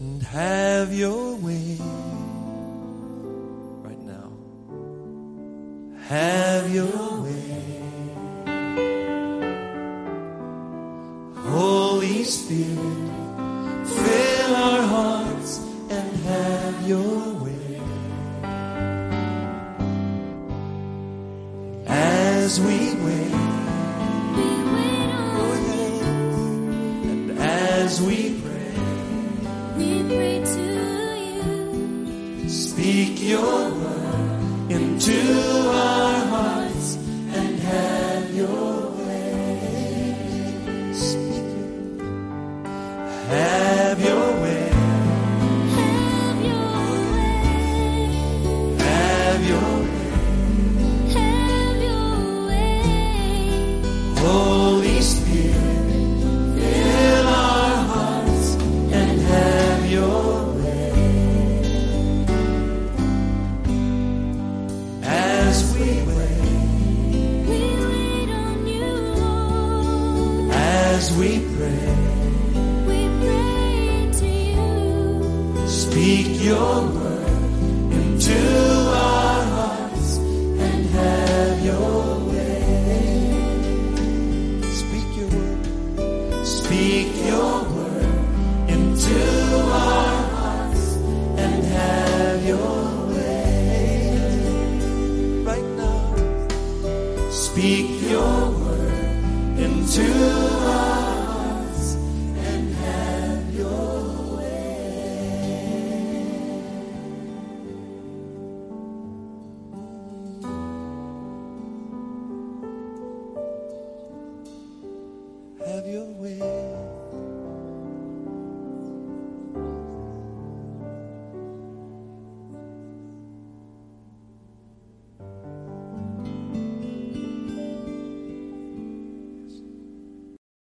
and have your way right now. Have your way. Holy Spirit, fill our hearts and have your way. As we wait, We wait and as we pray, Pray to you. speak your word into our hearts as we pray, We pray to you. speak your word into our hearts and have your way. Speak your word, speak your word into our hearts and have your way. Right now, speak your word into our Have your way.